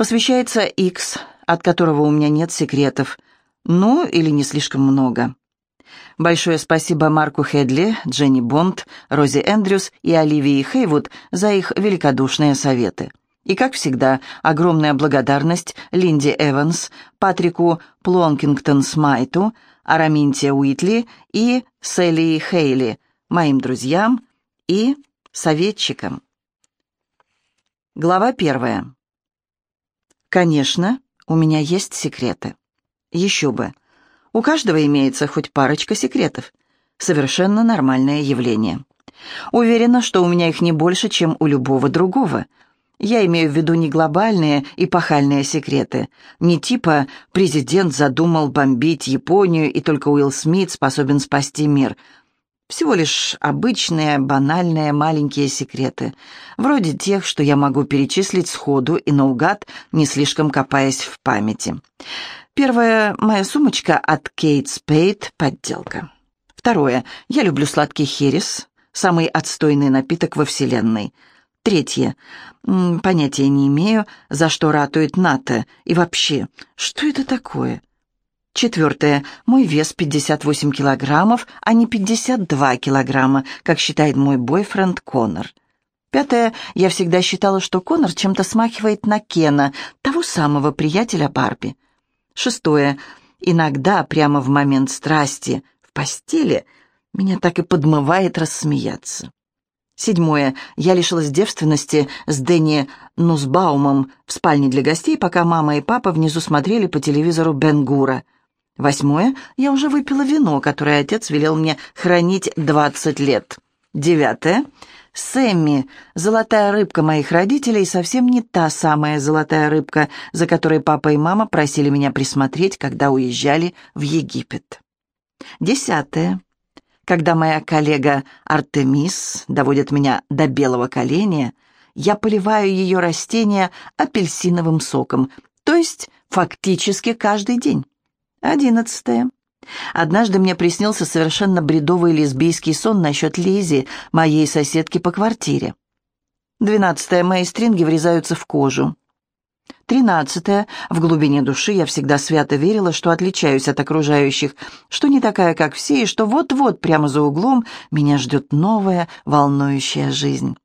Посвящается X, от которого у меня нет секретов. Ну, или не слишком много. Большое спасибо Марку Хедли, Дженни Бонд, Рози Эндрюс и Оливии Хейвуд за их великодушные советы. И, как всегда, огромная благодарность Линди Эванс, Патрику Плонкингтон Смайту, Араминте Уитли и Селли Хейли, моим друзьям и советчикам. Глава первая. Конечно, у меня есть секреты. Еще бы. У каждого имеется хоть парочка секретов. Совершенно нормальное явление. Уверена, что у меня их не больше, чем у любого другого. Я имею в виду не глобальные и пахальные секреты, не типа «президент задумал бомбить Японию, и только Уилл Смит способен спасти мир», всего лишь обычные, банальные, маленькие секреты, вроде тех, что я могу перечислить сходу и наугад, не слишком копаясь в памяти. Первое, моя сумочка от Кейт Спейд, подделка. Второе, я люблю сладкий херес, самый отстойный напиток во Вселенной. Третье, понятия не имею, за что ратует НАТО, и вообще, что это такое? Четвертое, мой вес 58 килограммов, а не 52 килограмма, как считает мой бойфренд Коннор. Пятое, я всегда считала, что Коннор чем-то смахивает на Кена, того самого приятеля Барби. Шестое. Иногда, прямо в момент страсти, в постели, меня так и подмывает рассмеяться. Седьмое. Я лишилась девственности с Дэнни Нусбаумом в спальне для гостей, пока мама и папа внизу смотрели по телевизору Бенгура. Восьмое. Я уже выпила вино, которое отец велел мне хранить двадцать лет. Девятое. Сэмми, золотая рыбка моих родителей, совсем не та самая золотая рыбка, за которой папа и мама просили меня присмотреть, когда уезжали в Египет. Десятое. Когда моя коллега Артемис доводит меня до белого коленя, я поливаю ее растения апельсиновым соком, то есть фактически каждый день. Одиннадцатое. Однажды мне приснился совершенно бредовый лесбийский сон насчет Лизи, моей соседки по квартире. Двенадцатое. Мои стринги врезаются в кожу. Тринадцатое. В глубине души я всегда свято верила, что отличаюсь от окружающих, что не такая, как все, и что вот-вот прямо за углом меня ждет новая, волнующая жизнь.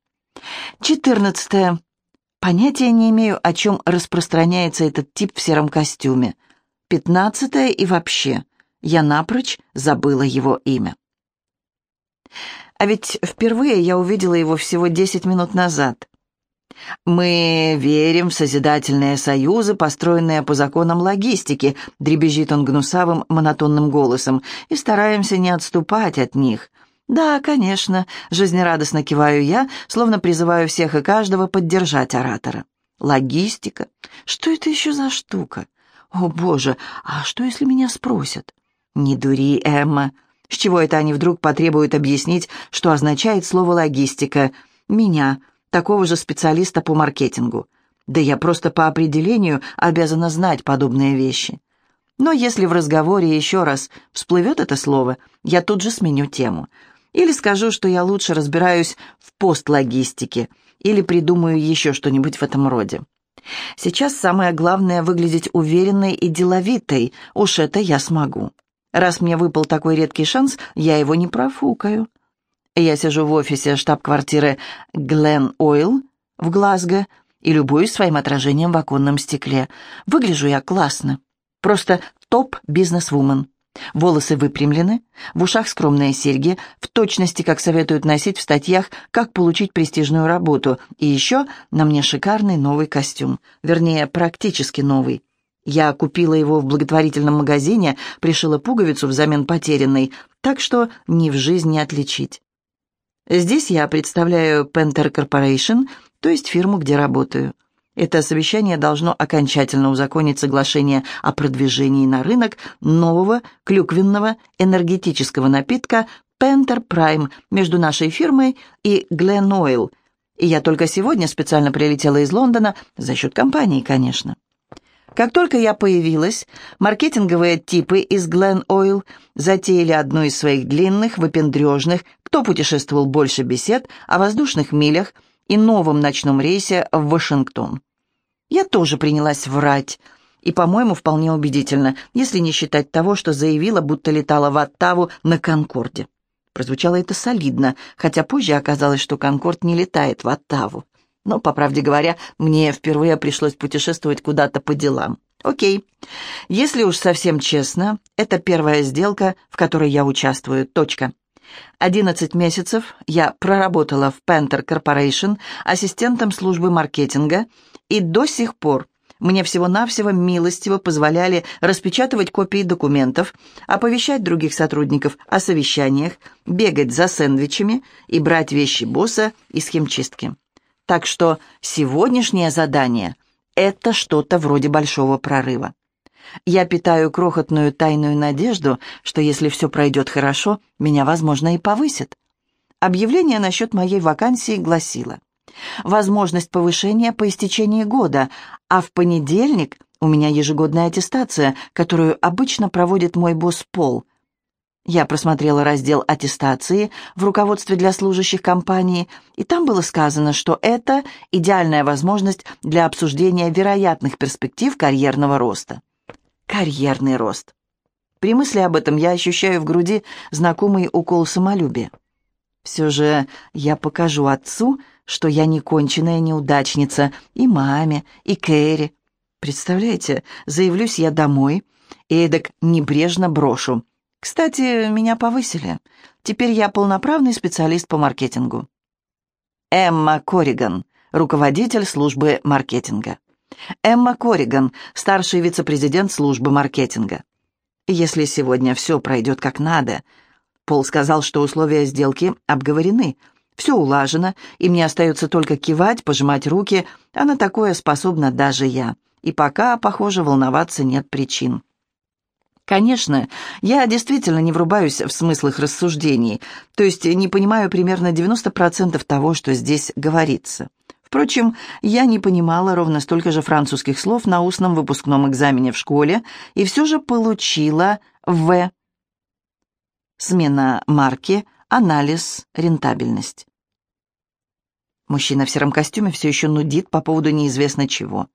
Четырнадцатое. Понятия не имею, о чем распространяется этот тип в сером костюме. Пятнадцатое и вообще – я напрочь забыла его имя. А ведь впервые я увидела его всего десять минут назад. «Мы верим в созидательные союзы, построенные по законам логистики», дребезжит он гнусавым монотонным голосом, «и стараемся не отступать от них». «Да, конечно», — жизнерадостно киваю я, словно призываю всех и каждого поддержать оратора. «Логистика? Что это еще за штука? О, Боже, а что, если меня спросят? «Не дури, Эмма. С чего это они вдруг потребуют объяснить, что означает слово «логистика»? Меня, такого же специалиста по маркетингу. Да я просто по определению обязана знать подобные вещи. Но если в разговоре еще раз всплывет это слово, я тут же сменю тему. Или скажу, что я лучше разбираюсь в постлогистике, или придумаю еще что-нибудь в этом роде. Сейчас самое главное — выглядеть уверенной и деловитой, уж это я смогу. Раз мне выпал такой редкий шанс, я его не профукаю. Я сижу в офисе штаб-квартиры Глен Ойл в Глазго и любуюсь своим отражением в оконном стекле. Выгляжу я классно. Просто топ-бизнес-вумен. Волосы выпрямлены, в ушах скромные серьги, в точности, как советуют носить в статьях «Как получить престижную работу». И еще на мне шикарный новый костюм. Вернее, практически новый. Я купила его в благотворительном магазине, пришила пуговицу взамен потерянной, так что ни в жизнь не отличить. Здесь я представляю Penter Corporation, то есть фирму, где работаю. Это совещание должно окончательно узаконить соглашение о продвижении на рынок нового клюквенного энергетического напитка Penter Prime между нашей фирмой и Glen Oil. И я только сегодня специально прилетела из Лондона, за счет компании, конечно. Как только я появилась, маркетинговые типы из Glen Oil затеяли одну из своих длинных, выпендрежных, кто путешествовал больше бесед о воздушных милях и новом ночном рейсе в Вашингтон. Я тоже принялась врать, и, по-моему, вполне убедительно, если не считать того, что заявила, будто летала в Оттаву на «Конкорде». Прозвучало это солидно, хотя позже оказалось, что «Конкорд» не летает в Оттаву. Но, по правде говоря, мне впервые пришлось путешествовать куда-то по делам. Окей. Если уж совсем честно, это первая сделка, в которой я участвую. Точка. 11 месяцев я проработала в Panther Corporation ассистентом службы маркетинга, и до сих пор мне всего-навсего милостиво позволяли распечатывать копии документов, оповещать других сотрудников о совещаниях, бегать за сэндвичами и брать вещи босса из химчистки. Так что сегодняшнее задание – это что-то вроде большого прорыва. Я питаю крохотную тайную надежду, что если все пройдет хорошо, меня, возможно, и повысят. Объявление насчет моей вакансии гласило возможность повышения по истечении года, а в понедельник у меня ежегодная аттестация, которую обычно проводит мой босс Пол. Я просмотрела раздел аттестации в руководстве для служащих компании, и там было сказано, что это идеальная возможность для обсуждения вероятных перспектив карьерного роста. Карьерный рост. При мысли об этом я ощущаю в груди знакомый укол самолюбия. Все же я покажу отцу, что я не конченная неудачница, и маме, и Кэрри. Представляете, заявлюсь я домой, и эдак небрежно брошу. Кстати, меня повысили. Теперь я полноправный специалист по маркетингу. Эмма Кориган, руководитель службы маркетинга. Эмма Кориган, старший вице-президент службы маркетинга. Если сегодня все пройдет как надо, Пол сказал, что условия сделки обговорены – все улажено, и мне остается только кивать, пожимать руки, а на такое способна даже я. И пока, похоже, волноваться нет причин. Конечно, я действительно не врубаюсь в смысл их рассуждений, то есть не понимаю примерно 90% того, что здесь говорится. Впрочем, я не понимала ровно столько же французских слов на устном выпускном экзамене в школе и все же получила В. Смена марки – Анализ, рентабельность. Мужчина в сером костюме все еще нудит по поводу неизвестно чего.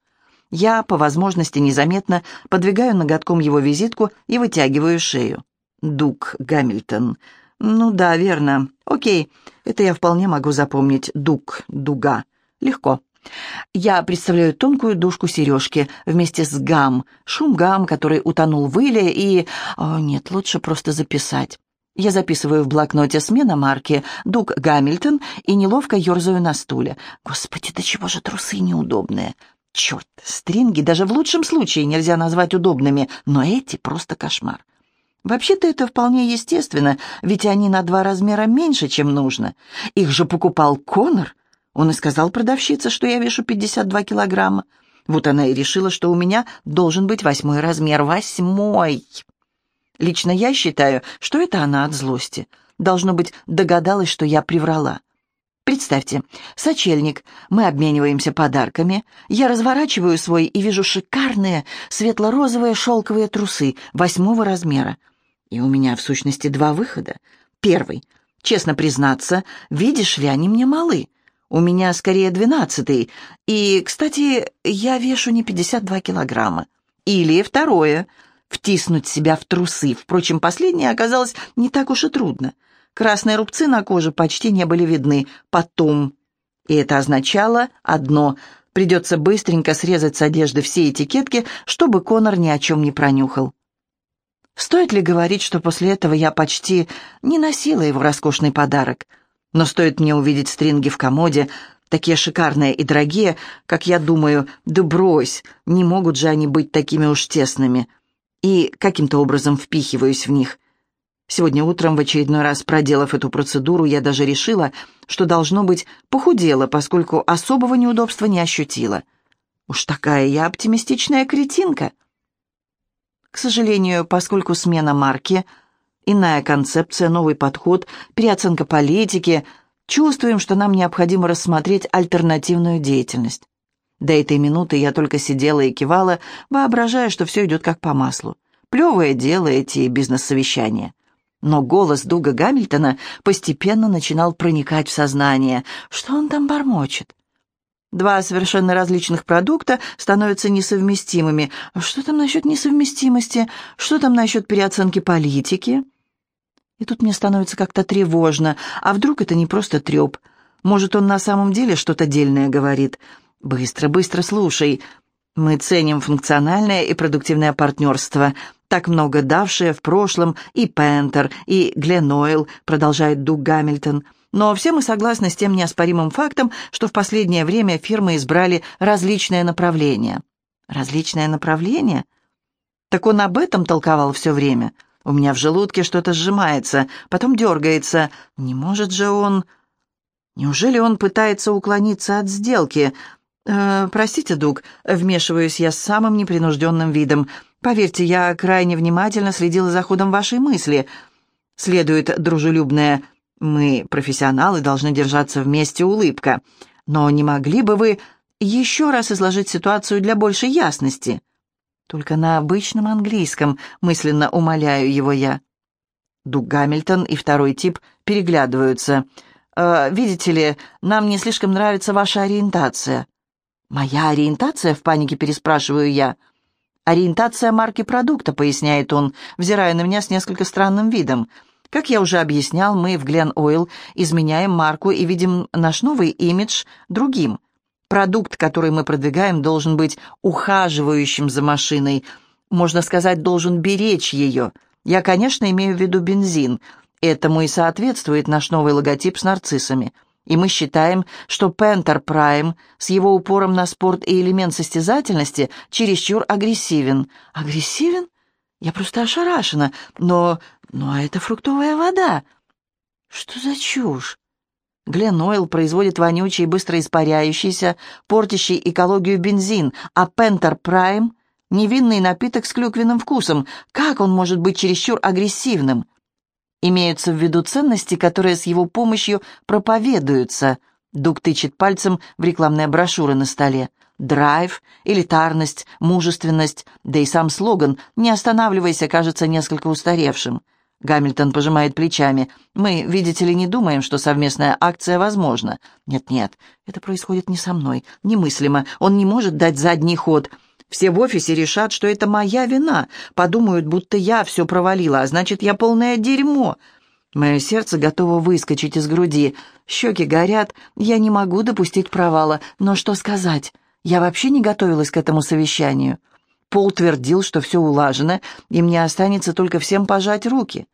Я, по возможности, незаметно подвигаю ноготком его визитку и вытягиваю шею. Дуг Гамильтон. Ну да, верно. Окей, это я вполне могу запомнить. Дуг, дуга. Легко. Я представляю тонкую дужку сережки вместе с гам, шум гам, который утонул в иле, и... О, нет, лучше просто записать. Я записываю в блокноте смена марки «Дуг Гамильтон» и неловко ерзаю на стуле. Господи, да чего же трусы неудобные? Черт, стринги даже в лучшем случае нельзя назвать удобными, но эти просто кошмар. Вообще-то это вполне естественно, ведь они на два размера меньше, чем нужно. Их же покупал Конор. Он и сказал продавщице, что я вешу 52 килограмма. Вот она и решила, что у меня должен быть восьмой размер. Восьмой! Лично я считаю, что это она от злости. Должно быть, догадалась, что я приврала. Представьте, сочельник, мы обмениваемся подарками, я разворачиваю свой и вижу шикарные светло-розовые шелковые трусы восьмого размера. И у меня, в сущности, два выхода. Первый. Честно признаться, видишь ли, они мне малы. У меня скорее двенадцатый. И, кстати, я вешу не 52 килограмма. Или второе втиснуть себя в трусы. Впрочем, последнее оказалось не так уж и трудно. Красные рубцы на коже почти не были видны. Потом. И это означало одно — придется быстренько срезать с одежды все этикетки, чтобы Конор ни о чем не пронюхал. Стоит ли говорить, что после этого я почти не носила его роскошный подарок? Но стоит мне увидеть стринги в комоде, такие шикарные и дорогие, как я думаю, да брось, не могут же они быть такими уж тесными и каким-то образом впихиваюсь в них. Сегодня утром, в очередной раз проделав эту процедуру, я даже решила, что, должно быть, похудела, поскольку особого неудобства не ощутила. Уж такая я оптимистичная кретинка. К сожалению, поскольку смена марки, иная концепция, новый подход, переоценка политики, чувствуем, что нам необходимо рассмотреть альтернативную деятельность. До этой минуты я только сидела и кивала, воображая, что все идет как по маслу. Плевое дело эти бизнес-совещания. Но голос Дуга Гамильтона постепенно начинал проникать в сознание. Что он там бормочет? Два совершенно различных продукта становятся несовместимыми. Что там насчет несовместимости? Что там насчет переоценки политики? И тут мне становится как-то тревожно. А вдруг это не просто треп? Может, он на самом деле что-то дельное говорит? Быстро, быстро слушай. Мы ценим функциональное и продуктивное партнерство, так много давшее в прошлом и Пентер, и Гленойл, продолжает Дуг Гамильтон. Но все мы согласны с тем неоспоримым фактом, что в последнее время фирмы избрали различные направления. Различное направление? Так он об этом толковал все время. У меня в желудке что-то сжимается, потом дергается. Не может же он... Неужели он пытается уклониться от сделки? Э, простите, Дуг, вмешиваюсь я с самым непринужденным видом. Поверьте, я крайне внимательно следила за ходом вашей мысли. Следует дружелюбная мы, профессионалы, должны держаться вместе улыбка. Но не могли бы вы еще раз изложить ситуацию для большей ясности? Только на обычном английском, мысленно умоляю его я. Дуг Гамильтон и второй тип переглядываются. «Э, «Видите ли, нам не слишком нравится ваша ориентация». «Моя ориентация?» — в панике переспрашиваю я. «Ориентация марки продукта», — поясняет он, взирая на меня с несколько странным видом. Как я уже объяснял, мы в Glen Oil изменяем марку и видим наш новый имидж другим. Продукт, который мы продвигаем, должен быть ухаживающим за машиной. Можно сказать, должен беречь ее. Я, конечно, имею в виду бензин. Этому и соответствует наш новый логотип с нарциссами. И мы считаем, что Panther Prime с его упором на спорт и элемент состязательности чересчур агрессивен. Агрессивен? Я просто ошарашена. Но... но это фруктовая вода. Что за чушь? Глен Ойл производит вонючий, быстро испаряющийся, портящий экологию бензин, а Пентер Прайм — невинный напиток с клюквенным вкусом. Как он может быть чересчур агрессивным? Имеются в виду ценности, которые с его помощью проповедуются. Дуг тычет пальцем в рекламные брошюры на столе драйв, элитарность, мужественность, да и сам слоган «Не останавливайся» кажется несколько устаревшим. Гамильтон пожимает плечами. «Мы, видите ли, не думаем, что совместная акция возможна. Нет-нет, это происходит не со мной. Немыслимо. Он не может дать задний ход. Все в офисе решат, что это моя вина. Подумают, будто я все провалила, а значит, я полное дерьмо». Мое сердце готово выскочить из груди. Щеки горят. Я не могу допустить провала. Но что сказать? Я вообще не готовилась к этому совещанию. Пол твердил, что все улажено, и мне останется только всем пожать руки.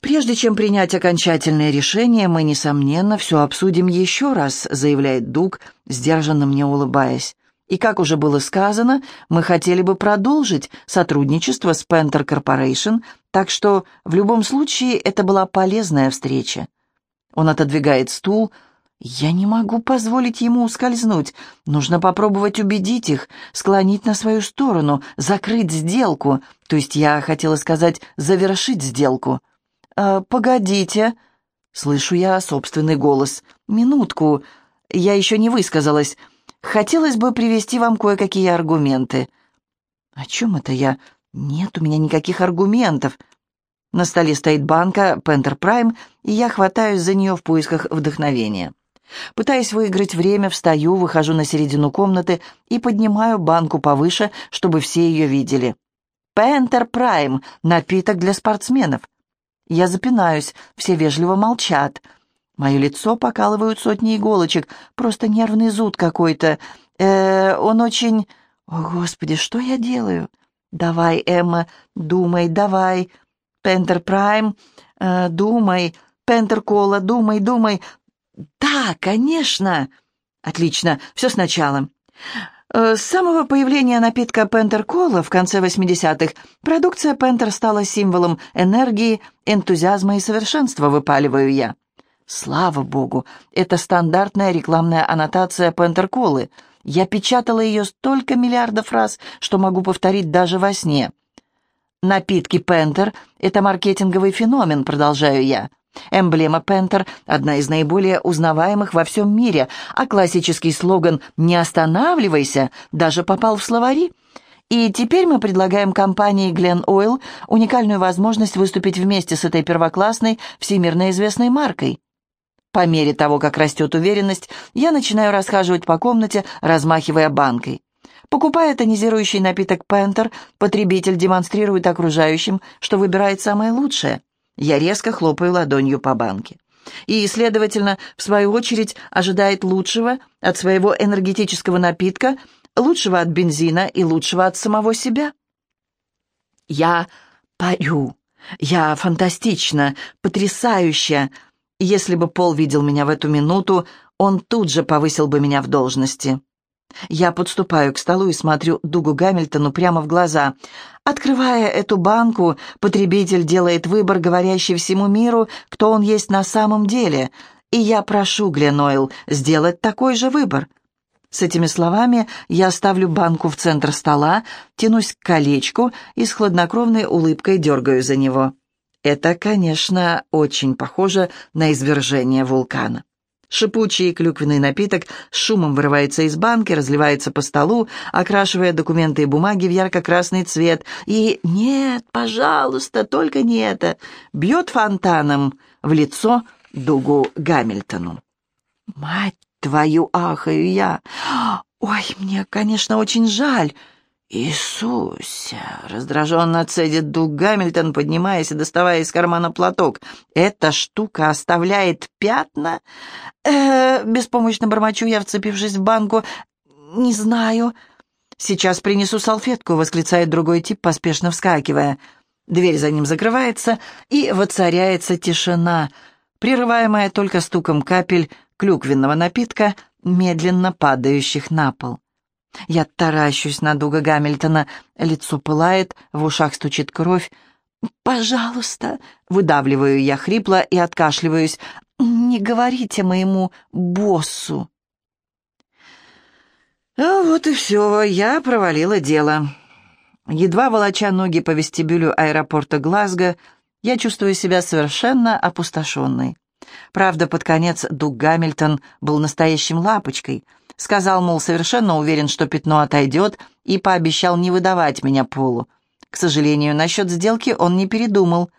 «Прежде чем принять окончательное решение, мы, несомненно, все обсудим еще раз», заявляет Дуг, сдержанно мне улыбаясь. «И, как уже было сказано, мы хотели бы продолжить сотрудничество с Panther Corporation, так что в любом случае это была полезная встреча». Он отодвигает стул, я не могу позволить ему ускользнуть. Нужно попробовать убедить их, склонить на свою сторону, закрыть сделку. То есть я хотела сказать завершить сделку. «Э, «Погодите», — слышу я собственный голос. «Минутку, я еще не высказалась. Хотелось бы привести вам кое-какие аргументы». «О чем это я? Нет у меня никаких аргументов». На столе стоит банка Пентер Прайм, и я хватаюсь за нее в поисках вдохновения. Пытаясь выиграть время, встаю, выхожу на середину комнаты и поднимаю банку повыше, чтобы все ее видели. «Пентер Прайм» — напиток для спортсменов. Я запинаюсь, все вежливо молчат. Мое лицо покалывают сотни иголочек, просто нервный зуд какой-то. Э, он очень... О, Господи, что я делаю? Давай, Эмма, думай, давай. Пентер Прайм, э, думай. Пентер Кола, думай, думай. «Да, конечно!» «Отлично, все сначала». Э, с самого появления напитка Пентер Кола в конце 80-х продукция Пентер стала символом энергии, энтузиазма и совершенства, выпаливаю я. Слава богу, это стандартная рекламная аннотация Пентер Колы. Я печатала ее столько миллиардов раз, что могу повторить даже во сне. Напитки Пентер — это маркетинговый феномен, продолжаю я. Эмблема Пентер – одна из наиболее узнаваемых во всем мире, а классический слоган «Не останавливайся» даже попал в словари. И теперь мы предлагаем компании Glen Oil уникальную возможность выступить вместе с этой первоклассной, всемирно известной маркой. По мере того, как растет уверенность, я начинаю расхаживать по комнате, размахивая банкой. Покупая тонизирующий напиток «Пентер», потребитель демонстрирует окружающим, что выбирает самое лучшее. Я резко хлопаю ладонью по банке. И, следовательно, в свою очередь, ожидает лучшего от своего энергетического напитка, лучшего от бензина и лучшего от самого себя. Я парю. Я фантастично, потрясающе. Если бы Пол видел меня в эту минуту, он тут же повысил бы меня в должности. Я подступаю к столу и смотрю Дугу Гамильтону прямо в глаза. Открывая эту банку, потребитель делает выбор, говорящий всему миру, кто он есть на самом деле. И я прошу Гленойл сделать такой же выбор. С этими словами я ставлю банку в центр стола, тянусь к колечку и с хладнокровной улыбкой дергаю за него. Это, конечно, очень похоже на извержение вулкана. Шипучий клюквенный напиток с шумом вырывается из банки, разливается по столу, окрашивая документы и бумаги в ярко-красный цвет. И «нет, пожалуйста, только не это!» бьет фонтаном в лицо Дугу Гамильтону. «Мать твою, ахаю я! Ой, мне, конечно, очень жаль!» «Иисусе!» — раздраженно цедит Дуг Гамильтон, поднимаясь и доставая из кармана платок. «Эта штука оставляет пятна?» э, беспомощно бормочу я, вцепившись в банку. «Не знаю». «Сейчас принесу салфетку», — восклицает другой тип, поспешно вскакивая. Дверь за ним закрывается, и воцаряется тишина, прерываемая только стуком капель клюквенного напитка, медленно падающих на пол. Я таращусь на Дуга Гамильтона, лицо пылает, в ушах стучит кровь. «Пожалуйста», — выдавливаю я хрипло и откашливаюсь, «не говорите моему боссу». А вот и все, я провалила дело. Едва волоча ноги по вестибюлю аэропорта Глазго, я чувствую себя совершенно опустошенной. Правда, под конец Дуг Гамильтон был настоящим лапочкой — Сказал, мол, совершенно уверен, что пятно отойдет, и пообещал не выдавать меня Полу. К сожалению, насчет сделки он не передумал.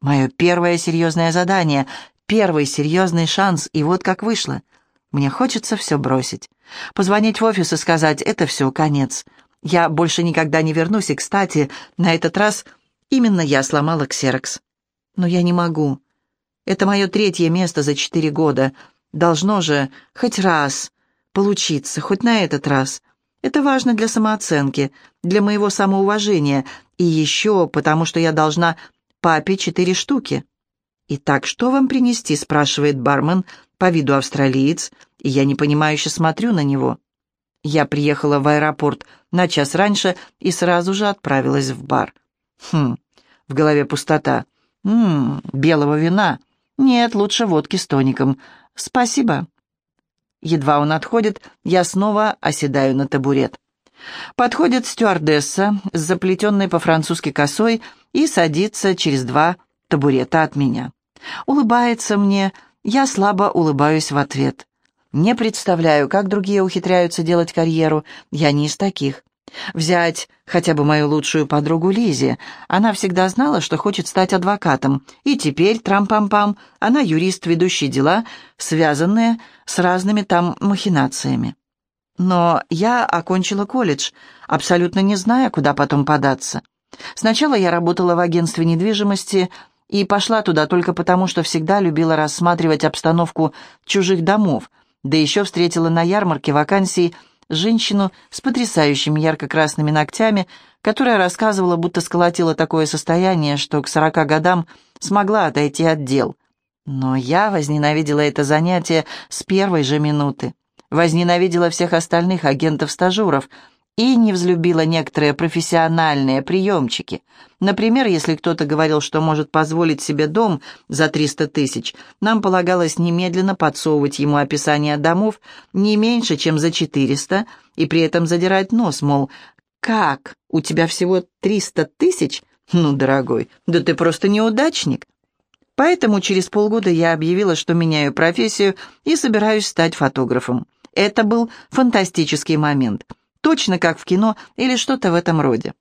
Мое первое серьезное задание, первый серьезный шанс, и вот как вышло. Мне хочется все бросить. Позвонить в офис и сказать «это все, конец». Я больше никогда не вернусь, и, кстати, на этот раз именно я сломала ксерокс. Но я не могу. Это мое третье место за четыре года. Должно же хоть раз получиться, хоть на этот раз. Это важно для самооценки, для моего самоуважения, и еще потому, что я должна папе четыре штуки. «Итак, что вам принести?» — спрашивает бармен, по виду австралиец, и я непонимающе смотрю на него. Я приехала в аэропорт на час раньше и сразу же отправилась в бар. Хм, в голове пустота. Ммм, белого вина. Нет, лучше водки с тоником. Спасибо. Едва он отходит, я снова оседаю на табурет. Подходит стюардесса с заплетенной по-французски косой и садится через два табурета от меня. Улыбается мне, я слабо улыбаюсь в ответ. Не представляю, как другие ухитряются делать карьеру, я не из таких. Взять хотя бы мою лучшую подругу Лизи. Она всегда знала, что хочет стать адвокатом. И теперь, трам-пам-пам, она юрист, ведущий дела, связанные с разными там махинациями. Но я окончила колледж, абсолютно не зная, куда потом податься. Сначала я работала в агентстве недвижимости и пошла туда только потому, что всегда любила рассматривать обстановку чужих домов, да еще встретила на ярмарке вакансии – женщину с потрясающими ярко-красными ногтями, которая рассказывала, будто сколотила такое состояние, что к сорока годам смогла отойти от дел. Но я возненавидела это занятие с первой же минуты. Возненавидела всех остальных агентов-стажеров, и не взлюбила некоторые профессиональные приемчики. Например, если кто-то говорил, что может позволить себе дом за 300 тысяч, нам полагалось немедленно подсовывать ему описание домов не меньше, чем за 400, и при этом задирать нос, мол, «Как? У тебя всего 300 тысяч? Ну, дорогой, да ты просто неудачник». Поэтому через полгода я объявила, что меняю профессию и собираюсь стать фотографом. Это был фантастический момент – точно как в кино или что-то в этом роде.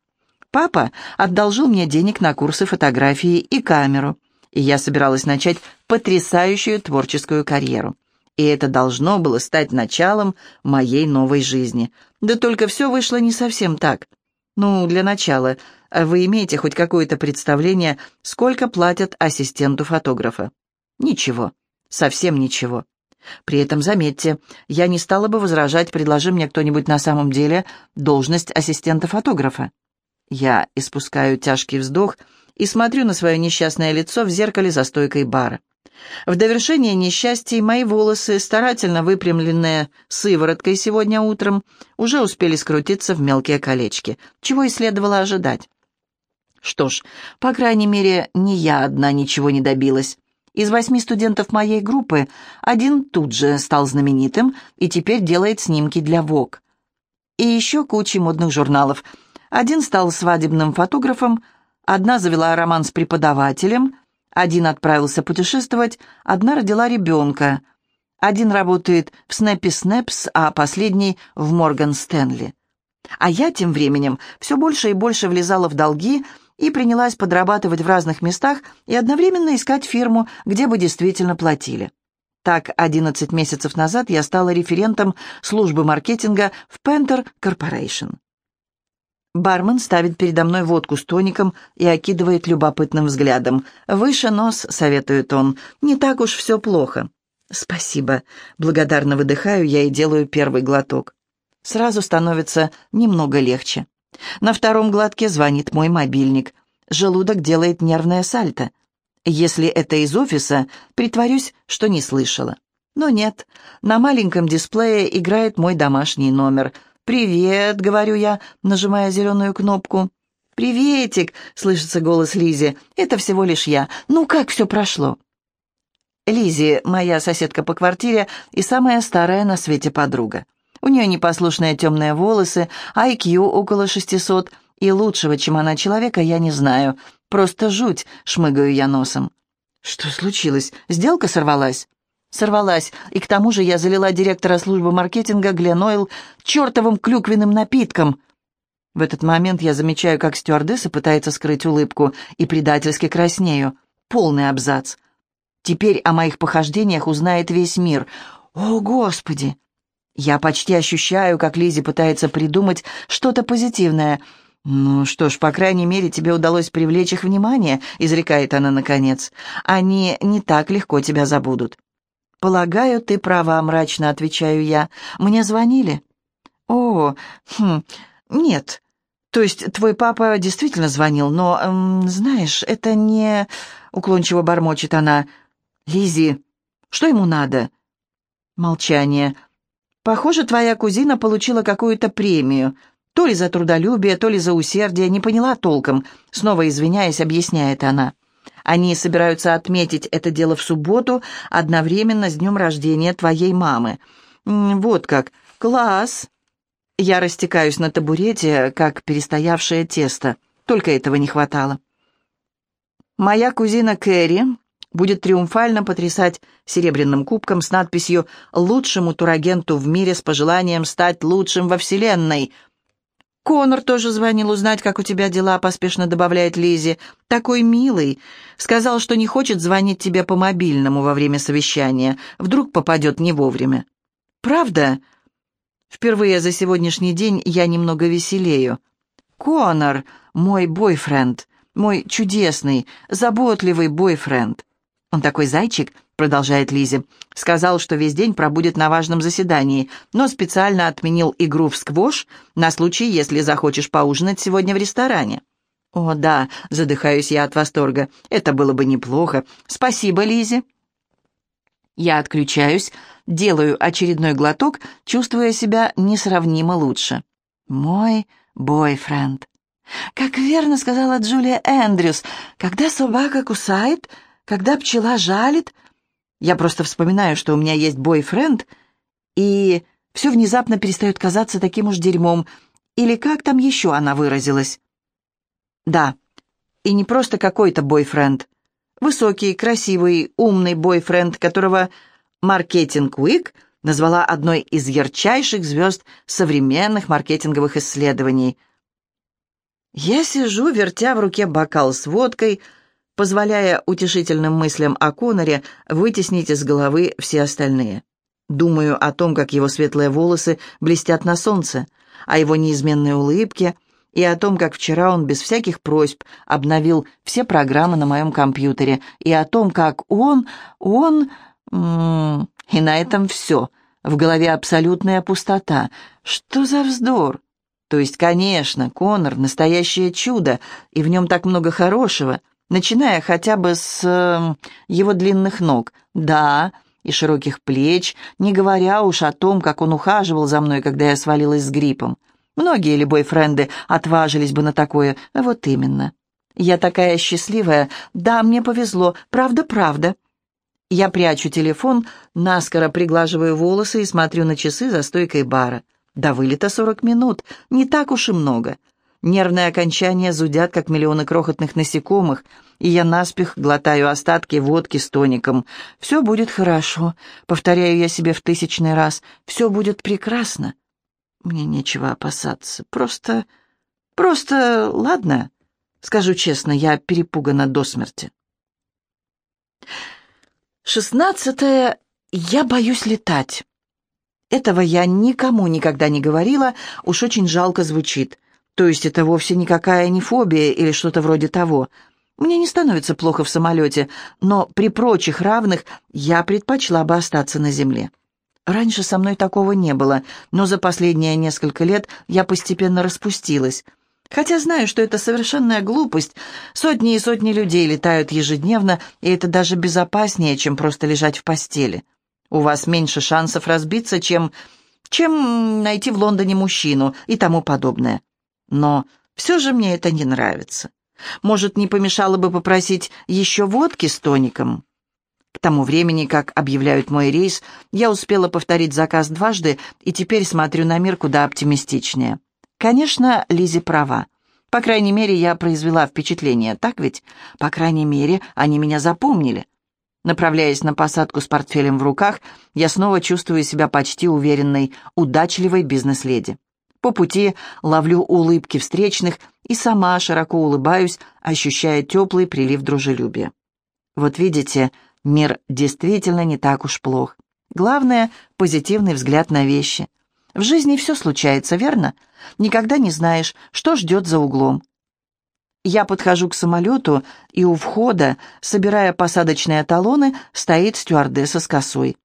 Папа одолжил мне денег на курсы фотографии и камеру. и я собиралась начать потрясающую творческую карьеру. И это должно было стать началом моей новой жизни. Да только все вышло не совсем так. Ну, для начала, вы имеете хоть какое-то представление, сколько платят ассистенту фотографа? Ничего, совсем ничего. При этом, заметьте, я не стала бы возражать, предложи мне кто-нибудь на самом деле должность ассистента фотографа. Я испускаю тяжкий вздох и смотрю на свое несчастное лицо в зеркале за стойкой бара. В довершение несчастья мои волосы, старательно выпрямленные сывороткой сегодня утром, уже успели скрутиться в мелкие колечки, чего и следовало ожидать. Что ж, по крайней мере, не я одна ничего не добилась. Из восьми студентов моей группы один тут же стал знаменитым и теперь делает снимки для Vogue. И еще куча модных журналов. Один стал свадебным фотографом, одна завела роман с преподавателем, один отправился путешествовать, одна родила ребенка. Один работает в Снэппи Снэпс, а последний в Морган Стэнли. А я тем временем все больше и больше влезала в долги и принялась подрабатывать в разных местах и одновременно искать фирму, где бы действительно платили. Так, 11 месяцев назад я стала референтом службы маркетинга в Penter Corporation. Бармен ставит передо мной водку с тоником и окидывает любопытным взглядом. «Выше нос», — советует он, — «не так уж все плохо». «Спасибо». Благодарно выдыхаю я и делаю первый глоток. Сразу становится немного легче. На втором глотке звонит мой мобильник. Желудок делает нервное сальто. Если это из офиса, притворюсь, что не слышала. Но нет, на маленьком дисплее играет мой домашний номер. «Привет», — говорю я, нажимая зеленую кнопку. «Приветик», — слышится голос Лизи. «Это всего лишь я. Ну, как все прошло?» Лизи, моя соседка по квартире и самая старая на свете подруга. У нее непослушные темные волосы, IQ около 600, и лучшего, чем она человека, я не знаю. Просто жуть, шмыгаю я носом. Что случилось? Сделка сорвалась? Сорвалась, и к тому же я залила директора службы маркетинга Глен Ойл чертовым клюквенным напитком. В этот момент я замечаю, как стюардесса пытается скрыть улыбку, и предательски краснею. Полный абзац. Теперь о моих похождениях узнает весь мир. О, Господи! Я почти ощущаю, как Лизи пытается придумать что-то позитивное. «Ну что ж, по крайней мере, тебе удалось привлечь их внимание», — изрекает она наконец. «Они не так легко тебя забудут». «Полагаю, ты права», — мрачно отвечаю я. «Мне звонили?» «О, хм, нет. То есть твой папа действительно звонил, но, эм, знаешь, это не...» — уклончиво бормочет она. Лизи, что ему надо?» Молчание. Похоже, твоя кузина получила какую-то премию. То ли за трудолюбие, то ли за усердие, не поняла толком. Снова извиняясь, объясняет она. Они собираются отметить это дело в субботу, одновременно с днем рождения твоей мамы. Вот как. Класс. Я растекаюсь на табурете, как перестоявшее тесто. Только этого не хватало. Моя кузина Кэрри будет триумфально потрясать серебряным кубком с надписью «Лучшему турагенту в мире с пожеланием стать лучшим во Вселенной». «Конор тоже звонил узнать, как у тебя дела», — поспешно добавляет Лизи. «Такой милый. Сказал, что не хочет звонить тебе по мобильному во время совещания. Вдруг попадет не вовремя». «Правда?» Впервые за сегодняшний день я немного веселею. «Конор, мой бойфренд, мой чудесный, заботливый бойфренд. «Он такой зайчик», — продолжает Лизи. «Сказал, что весь день пробудет на важном заседании, но специально отменил игру в сквош на случай, если захочешь поужинать сегодня в ресторане». «О, да», — задыхаюсь я от восторга. «Это было бы неплохо. Спасибо, Лизи». Я отключаюсь, делаю очередной глоток, чувствуя себя несравнимо лучше. «Мой бойфренд». «Как верно сказала Джулия Эндрюс, когда собака кусает...» Когда пчела жалит, я просто вспоминаю, что у меня есть бойфренд, и все внезапно перестает казаться таким уж дерьмом. Или как там еще она выразилась? Да, и не просто какой-то бойфренд. Высокий, красивый, умный бойфренд, которого Маркетинг Уик назвала одной из ярчайших звезд современных маркетинговых исследований. Я сижу, вертя в руке бокал с водкой, позволяя утешительным мыслям о Коноре вытеснить из головы все остальные. Думаю о том, как его светлые волосы блестят на солнце, о его неизменной улыбке и о том, как вчера он без всяких просьб обновил все программы на моем компьютере, и о том, как он... он... И на этом все. В голове абсолютная пустота. Что за вздор? То есть, конечно, Конор — настоящее чудо, и в нем так много хорошего, начиная хотя бы с э, его длинных ног. Да, и широких плеч, не говоря уж о том, как он ухаживал за мной, когда я свалилась с гриппом. Многие ли бойфренды отважились бы на такое? Вот именно. Я такая счастливая. Да, мне повезло. Правда-правда. Я прячу телефон, наскоро приглаживаю волосы и смотрю на часы за стойкой бара. До вылета сорок минут. Не так уж и много. Нервные окончания зудят, как миллионы крохотных насекомых, и я наспех глотаю остатки водки с тоником. «Все будет хорошо», — повторяю я себе в тысячный раз. «Все будет прекрасно». Мне нечего опасаться. Просто... просто... ладно. Скажу честно, я перепугана до смерти. Шестнадцатое. Я боюсь летать. Этого я никому никогда не говорила, уж очень жалко звучит. То есть это вовсе никакая не фобия или что-то вроде того. Мне не становится плохо в самолете, но при прочих равных я предпочла бы остаться на земле. Раньше со мной такого не было, но за последние несколько лет я постепенно распустилась. Хотя знаю, что это совершенная глупость. Сотни и сотни людей летают ежедневно, и это даже безопаснее, чем просто лежать в постели. У вас меньше шансов разбиться, чем... чем найти в Лондоне мужчину и тому подобное. Но все же мне это не нравится. Может, не помешало бы попросить еще водки с тоником? К тому времени, как объявляют мой рейс, я успела повторить заказ дважды и теперь смотрю на мир куда оптимистичнее. Конечно, Лизи права. По крайней мере, я произвела впечатление, так ведь? По крайней мере, они меня запомнили. Направляясь на посадку с портфелем в руках, я снова чувствую себя почти уверенной, удачливой бизнес-леди. По пути ловлю улыбки встречных и сама широко улыбаюсь, ощущая теплый прилив дружелюбия. Вот видите, мир действительно не так уж плох. Главное — позитивный взгляд на вещи. В жизни все случается, верно? Никогда не знаешь, что ждет за углом. Я подхожу к самолету, и у входа, собирая посадочные талоны, стоит стюардесса с косой.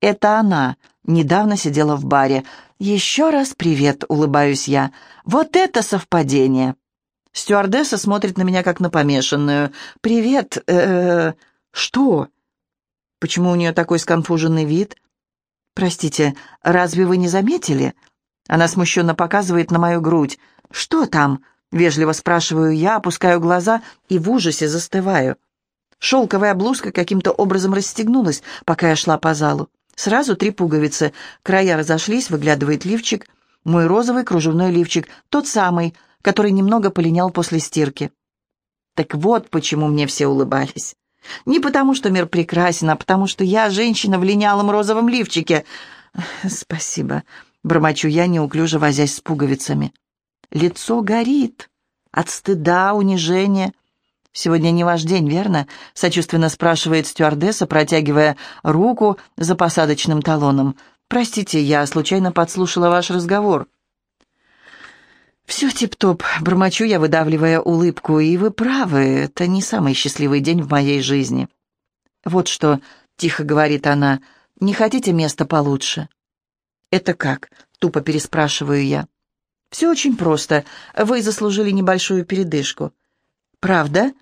Это она недавно сидела в баре, «Еще раз привет», — улыбаюсь я. «Вот это совпадение!» Стюардесса смотрит на меня, как на помешанную. «Привет, э, -э что?» «Почему у нее такой сконфуженный вид?» «Простите, разве вы не заметили?» Она смущенно показывает на мою грудь. «Что там?» — вежливо спрашиваю я, опускаю глаза и в ужасе застываю. Шелковая блузка каким-то образом расстегнулась, пока я шла по залу. Сразу три пуговицы. Края разошлись, выглядывает лифчик. Мой розовый кружевной лифчик, тот самый, который немного полинял после стирки. Так вот, почему мне все улыбались. Не потому, что мир прекрасен, а потому, что я женщина в линялом розовом лифчике. Спасибо, бормочу я, неуклюже возясь с пуговицами. Лицо горит от стыда, унижения. «Сегодня не ваш день, верно?» — сочувственно спрашивает стюардесса, протягивая руку за посадочным талоном. «Простите, я случайно подслушала ваш разговор». «Все тип-топ», — бормочу я, выдавливая улыбку, «и вы правы, это не самый счастливый день в моей жизни». «Вот что», — тихо говорит она, — «не хотите место получше?» «Это как?» — тупо переспрашиваю я. «Все очень просто. Вы заслужили небольшую передышку». «Правда?»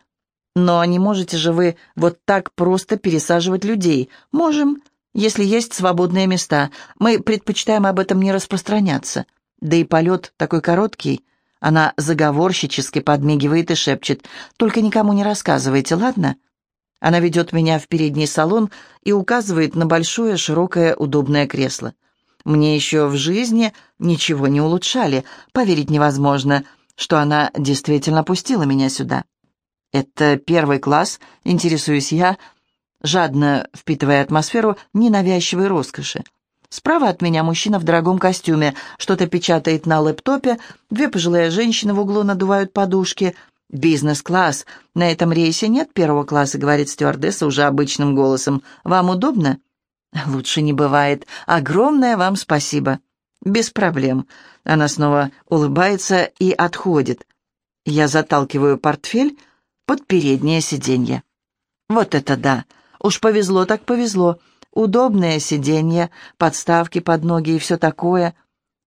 Но не можете же вы вот так просто пересаживать людей. Можем, если есть свободные места. Мы предпочитаем об этом не распространяться. Да и полет такой короткий. Она заговорщически подмигивает и шепчет. «Только никому не рассказывайте, ладно?» Она ведет меня в передний салон и указывает на большое, широкое, удобное кресло. Мне еще в жизни ничего не улучшали. Поверить невозможно, что она действительно пустила меня сюда. «Это первый класс», — интересуюсь я, жадно впитывая атмосферу ненавязчивой роскоши. Справа от меня мужчина в дорогом костюме, что-то печатает на лэптопе, две пожилые женщины в углу надувают подушки. «Бизнес-класс. На этом рейсе нет первого класса», — говорит стюардесса уже обычным голосом. «Вам удобно?» «Лучше не бывает. Огромное вам спасибо». «Без проблем». Она снова улыбается и отходит. Я заталкиваю портфель под переднее сиденье. Вот это да! Уж повезло так повезло. Удобное сиденье, подставки под ноги и все такое.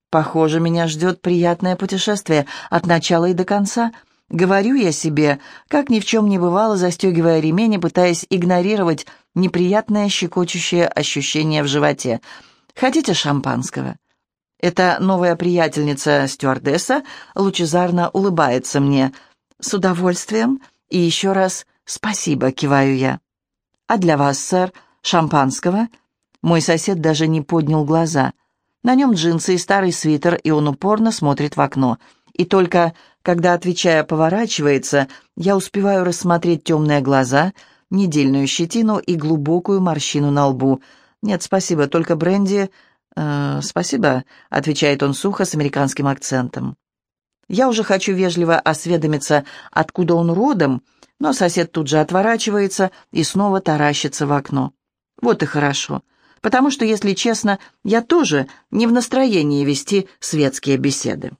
Похоже, меня ждет приятное путешествие от начала и до конца. Говорю я себе, как ни в чем не бывало, застегивая ремень и пытаясь игнорировать неприятное щекочущее ощущение в животе. «Хотите шампанского?» Эта новая приятельница стюардесса лучезарно улыбается мне. «С удовольствием и еще раз спасибо», — киваю я. «А для вас, сэр, шампанского?» Мой сосед даже не поднял глаза. На нем джинсы и старый свитер, и он упорно смотрит в окно. И только, когда, отвечая, поворачивается, я успеваю рассмотреть темные глаза, недельную щетину и глубокую морщину на лбу. «Нет, спасибо, только бренди «Э, «Спасибо», — отвечает он сухо с американским акцентом. Я уже хочу вежливо осведомиться, откуда он родом, но сосед тут же отворачивается и снова таращится в окно. Вот и хорошо, потому что, если честно, я тоже не в настроении вести светские беседы.